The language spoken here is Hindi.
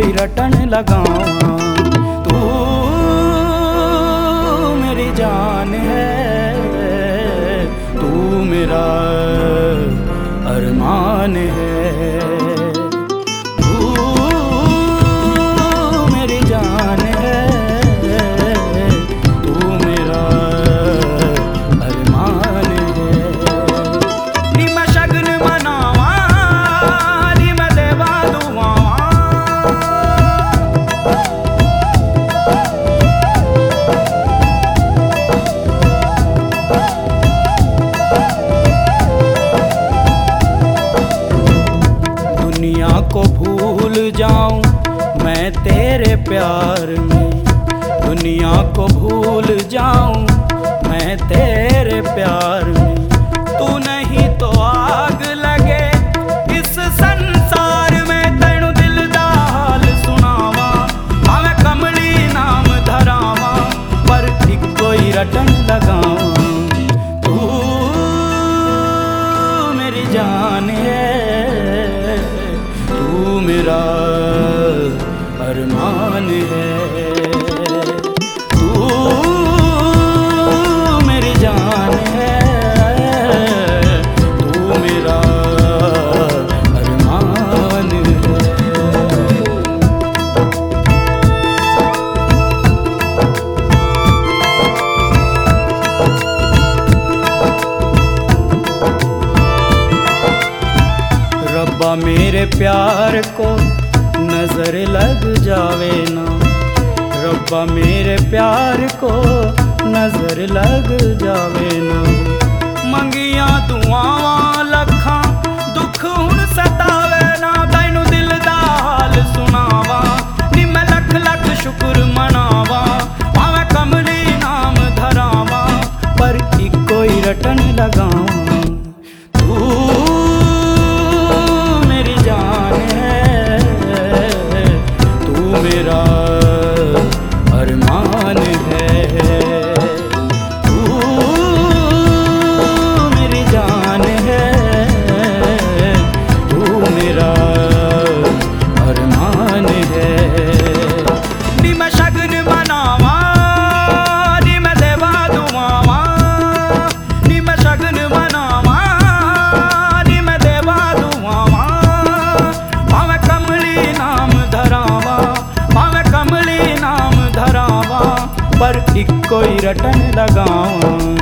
कोई रटन लगा तू मेरी जान है तू मेरा अरमान है। जाऊँ मैं तेरे प्यार में। दुनिया को भूल जाऊँ मैं तेरे प्यार में। तू नहीं तो आग लगे इस संसार में, तेनु दिल दा हाल सुनावा। भाਵੇਂ कमली नाम धरावा, पर इक्को ही रटन लगावा। तू मेरी जान है मेरा अरमान है। बाबा मेरे प्यार को नज़र लग जावे ना। रब्बा मेरे प्यार को नज़र लग जावे ना। मंगिया दुआवा जटन लगाऊँ।